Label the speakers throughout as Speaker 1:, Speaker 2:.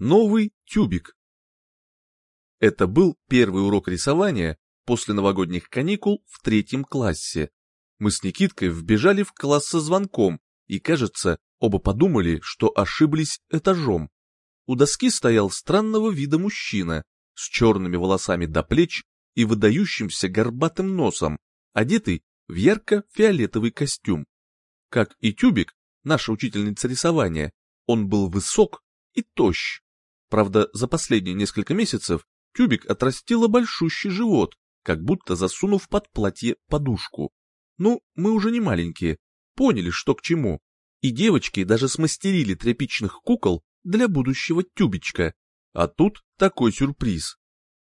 Speaker 1: Новый тюбик. Это был первый урок рисования после новогодних каникул в третьем классе. Мы с Никиткой вбежали в класс со звонком, и, кажется, оба подумали, что ошиблись этажом. У доски стоял странного вида мужчина с черными волосами до плеч и выдающимся горбатым носом, одетый в ярко-фиолетовый костюм. Как и Тюбик, наша учительница рисования, он был высок и тощ. Правда, за последние несколько месяцев Тюбик отрастила большущий живот, как будто засунув под платье подушку. Ну, мы уже не маленькие, поняли, что к чему. И девочки даже смастерили тряпичных кукол для будущего Тюбичка. А тут такой сюрприз.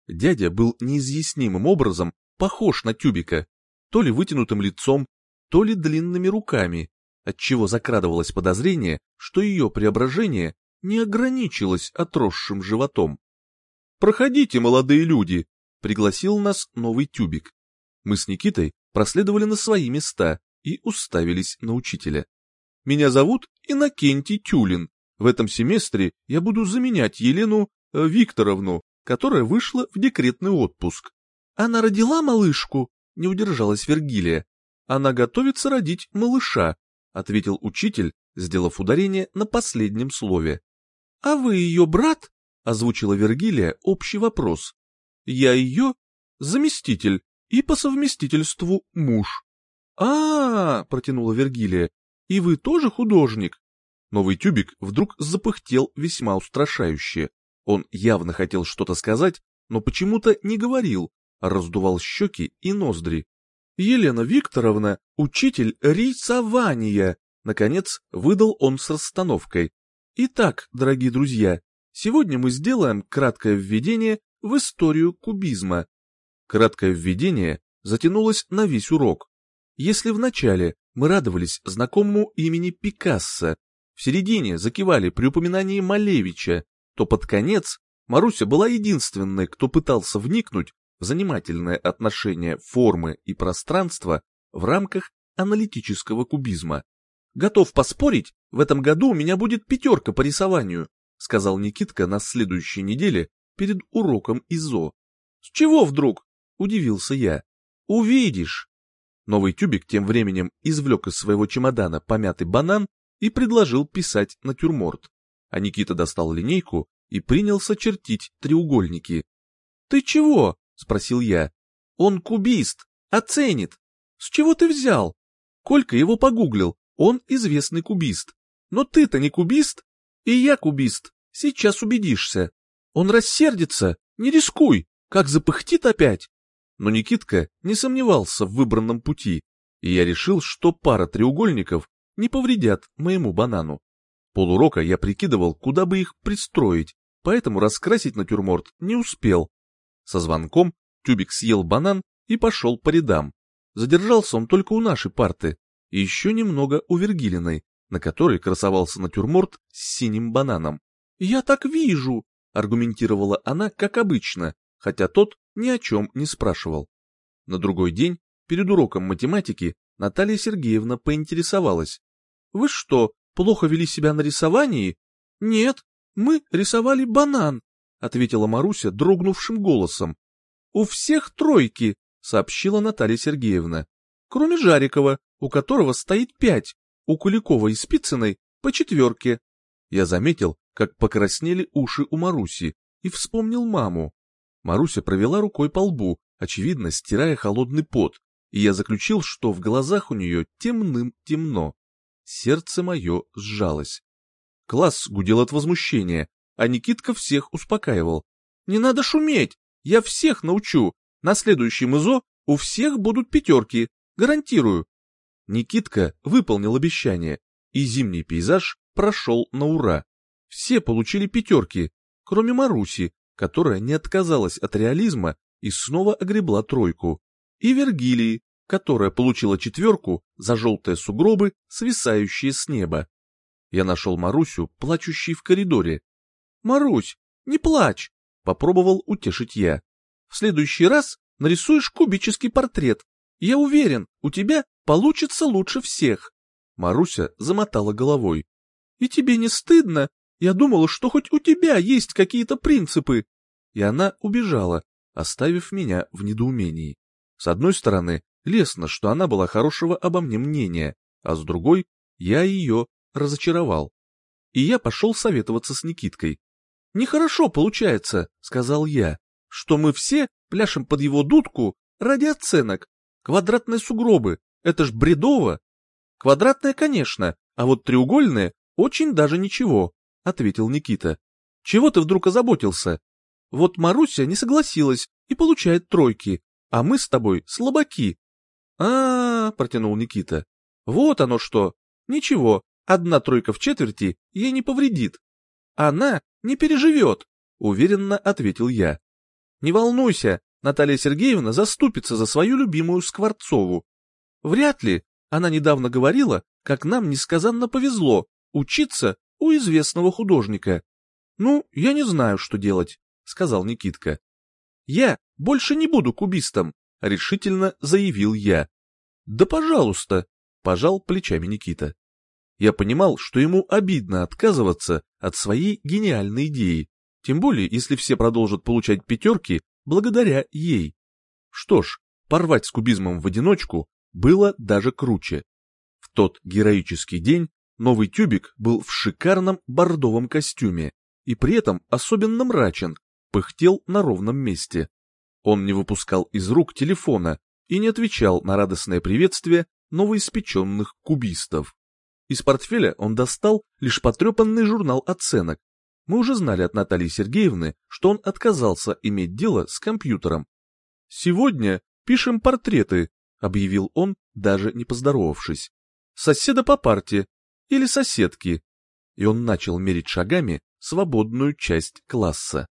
Speaker 1: Дядя был неизъяснимым образом похож на Тюбика, то ли вытянутым лицом, то ли длинными руками, отчего закрадывалось подозрение, что ее преображение не ограничилось отросшим животом. «Проходите, молодые люди!» — пригласил нас новый тюбик. Мы с Никитой проследовали на свои места и уставились на учителя. «Меня зовут Иннокентий Тюлин. В этом семестре я буду заменять Елену э, Викторовну, которая вышла в декретный отпуск. Она родила малышку?» — не удержалась Вергилия. «Она готовится родить малыша», — ответил учитель, сделав ударение на последнем слове. «А вы ее брат?» — озвучила Вергилия общий вопрос. «Я ее заместитель и по совместительству муж». А, -а, -а протянула Вергилия. «И вы тоже художник?» Новый тюбик вдруг запыхтел весьма устрашающе. Он явно хотел что-то сказать, но почему-то не говорил, а раздувал щеки и ноздри. «Елена Викторовна, учитель рисования!» Наконец, выдал он с расстановкой. Итак, дорогие друзья, сегодня мы сделаем краткое введение в историю кубизма. Краткое введение затянулось на весь урок. Если в начале мы радовались знакомому имени Пикассо, в середине закивали при упоминании Малевича, то под конец Маруся была единственной, кто пытался вникнуть в занимательное отношение формы и пространства в рамках аналитического кубизма. Готов поспорить, в этом году у меня будет пятерка по рисованию, сказал Никитка на следующей неделе перед уроком ИЗО. С чего вдруг? Удивился я. Увидишь. Новый тюбик тем временем извлек из своего чемодана помятый банан и предложил писать натюрморт. А Никита достал линейку и принялся чертить треугольники. «Ты чего?» — спросил я. «Он кубист, оценит. С чего ты взял?» Колька его погуглил, он известный кубист. Но ты-то не кубист, и я кубист, сейчас убедишься. Он рассердится, не рискуй, как запыхтит опять. Но Никитка не сомневался в выбранном пути, и я решил, что пара треугольников не повредят моему банану. Полурока я прикидывал, куда бы их пристроить, поэтому раскрасить натюрморт не успел. Со звонком Тюбик съел банан и пошел по рядам. Задержался он только у нашей парты, и еще немного у Вергилиной, на которой красовался натюрморт с синим бананом. «Я так вижу!» — аргументировала она, как обычно, хотя тот ни о чем не спрашивал. На другой день, перед уроком математики, Наталья Сергеевна поинтересовалась. «Вы что, плохо вели себя на рисовании?» «Нет, мы рисовали банан», — ответила Маруся дрогнувшим голосом. «У всех тройки», — сообщила Наталья Сергеевна. «Кроме Жарикова, у которого стоит пять, у Куликова и Спицыной по четверке. Я заметил, как покраснели уши у Маруси, и вспомнил маму. Маруся провела рукой по лбу, очевидно, стирая холодный пот, и я заключил, что в глазах у нее темным темно. Сердце мое сжалось. Класс гудел от возмущения, а Никитка всех успокаивал. «Не надо шуметь! Я всех научу! На следующем ИЗО у всех будут пятерки, гарантирую!» Никитка выполнил обещание, и зимний пейзаж прошел на ура. Все получили пятерки, кроме Маруси, которая не отказалась от реализма и снова огребла тройку, и Вергилии, которая получила четверку за желтые сугробы, свисающие с неба. Я нашел Марусю, плачущей в коридоре. «Марусь, не плачь!» — попробовал утешить я. «В следующий раз нарисуешь кубический портрет. Я уверен, у тебя получится лучше всех. Маруся замотала головой. И тебе не стыдно? Я думала, что хоть у тебя есть какие-то принципы. И она убежала, оставив меня в недоумении. С одной стороны, лестно, что она была хорошего обо мне мнения, а с другой, я ее разочаровал. И я пошел советоваться с Никиткой. «Нехорошо получается», — сказал я, — «что мы все пляшем под его дудку ради оценок. Квадратные сугробы — это ж бредово». «Квадратные, конечно, а вот треугольные очень даже ничего», — ответил Никита. «Чего ты вдруг озаботился? Вот Маруся не согласилась и получает тройки, а мы с тобой слабаки. А, -а, -а протянул Никита. Вот оно что. Ничего, одна тройка в четверти ей не повредит. Она не переживет, уверенно ответил я. Не волнуйся, Наталья Сергеевна заступится за свою любимую Скворцову. Вряд ли, она недавно говорила, как нам несказанно повезло учиться у известного художника. Ну, я не знаю, что делать, сказал Никитка. Я больше не буду кубистом, решительно заявил я. Да пожалуйста, пожал плечами Никита. Я понимал, что ему обидно отказываться от своей гениальной идеи, тем более если все продолжат получать пятерки благодаря ей. Что ж, порвать с кубизмом в одиночку было даже круче. В тот героический день новый тюбик был в шикарном бордовом костюме и при этом особенно мрачен, пыхтел на ровном месте. Он не выпускал из рук телефона и не отвечал на радостное приветствие новоиспеченных кубистов. Из портфеля он достал лишь потрепанный журнал оценок. Мы уже знали от Натальи Сергеевны, что он отказался иметь дело с компьютером. «Сегодня пишем портреты», — объявил он, даже не поздоровавшись. «Соседа по парте или соседки». И он начал мерить шагами свободную часть класса.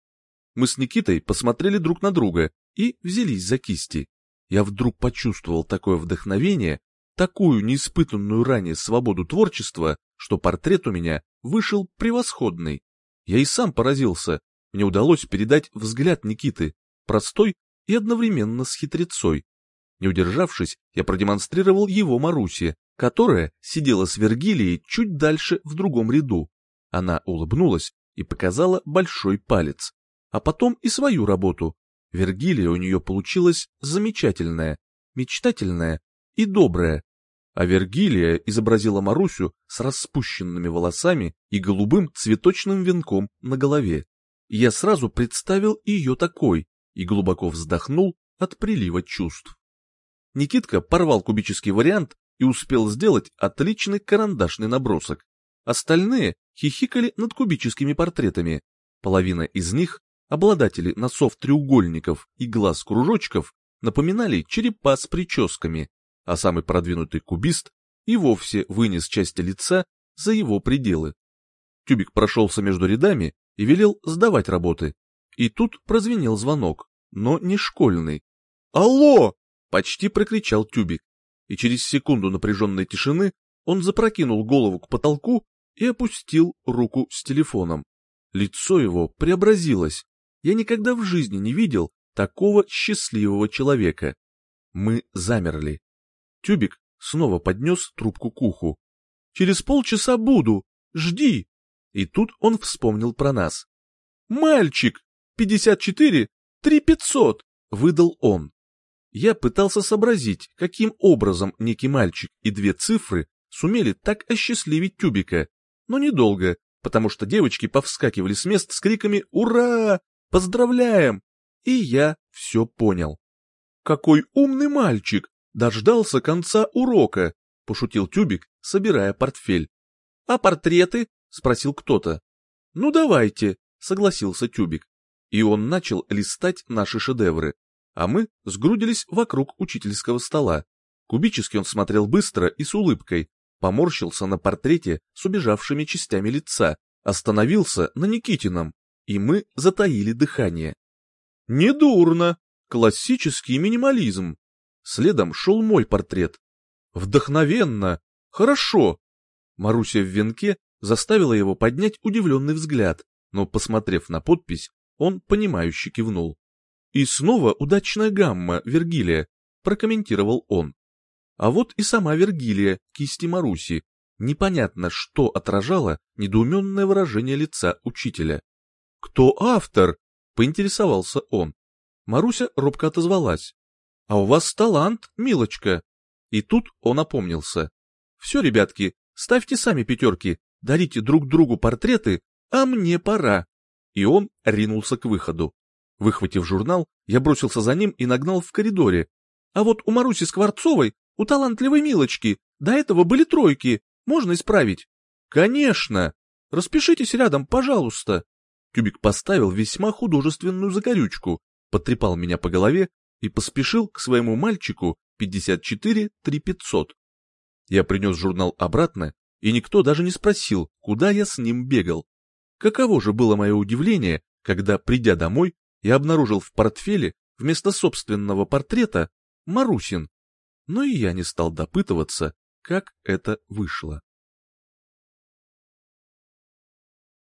Speaker 1: Мы с Никитой посмотрели друг на друга и взялись за кисти. Я вдруг почувствовал такое вдохновение, такую неиспытанную ранее свободу творчества, что портрет у меня вышел превосходный. Я и сам поразился, мне удалось передать взгляд Никиты, простой и одновременно с хитрецой. Не удержавшись, я продемонстрировал его Марусе, которая сидела с Вергилией чуть дальше в другом ряду. Она улыбнулась и показала большой палец а потом и свою работу. Вергилия у нее получилась замечательная, мечтательная и добрая. А Вергилия изобразила Марусю с распущенными волосами и голубым цветочным венком на голове. я сразу представил ее такой и глубоко вздохнул от прилива чувств. Никитка порвал кубический вариант и успел сделать отличный карандашный набросок. Остальные хихикали над кубическими портретами. Половина из них Обладатели носов-треугольников и глаз-кружочков напоминали черепа с прическами, а самый продвинутый кубист и вовсе вынес части лица за его пределы. Тюбик прошелся между рядами и велел сдавать работы. И тут прозвенел звонок, но не школьный. «Алло!» — почти прокричал Тюбик. И через секунду напряженной тишины он запрокинул голову к потолку и опустил руку с телефоном. Лицо его преобразилось, я никогда в жизни не видел такого счастливого человека. Мы замерли. Тюбик снова поднес трубку к уху. «Через полчаса буду. Жди!» И тут он вспомнил про нас. «Мальчик! Пятьдесят четыре, три пятьсот!» — выдал он. Я пытался сообразить, каким образом некий мальчик и две цифры сумели так осчастливить Тюбика, но недолго, потому что девочки повскакивали с мест с криками «Ура!» Поздравляем!» И я все понял. «Какой умный мальчик! Дождался конца урока!» — пошутил Тюбик, собирая портфель. «А портреты?» — спросил кто-то. «Ну давайте», — согласился Тюбик. И он начал листать наши шедевры. А мы сгрудились вокруг учительского стола. Кубически он смотрел быстро и с улыбкой, поморщился на портрете с убежавшими частями лица, остановился на Никитином, и мы затаили дыхание. Недурно! Классический минимализм. Следом шел мой портрет. Вдохновенно! Хорошо! Маруся в венке заставила его поднять удивленный взгляд, но, посмотрев на подпись, он понимающе кивнул. «И снова удачная гамма, Вергилия», — прокомментировал он. А вот и сама Вергилия, кисти Маруси. Непонятно, что отражало недоуменное выражение лица учителя. «Кто автор?» — поинтересовался он. Маруся робко отозвалась. «А у вас талант, милочка!» И тут он опомнился. «Все, ребятки, ставьте сами пятерки, дарите друг другу портреты, а мне пора!» И он ринулся к выходу. Выхватив журнал, я бросился за ним и нагнал в коридоре. «А вот у Маруси Скворцовой, у талантливой милочки, до этого были тройки, можно исправить?» «Конечно! Распишитесь рядом, пожалуйста!» Тюбик поставил весьма художественную закорючку, потрепал меня по голове и поспешил к своему мальчику 54-3500. Я принес журнал обратно, и никто даже не спросил, куда я с ним бегал. Каково же было мое удивление, когда, придя домой, я обнаружил в портфеле вместо собственного портрета Марусин. Но и я не стал допытываться, как это вышло.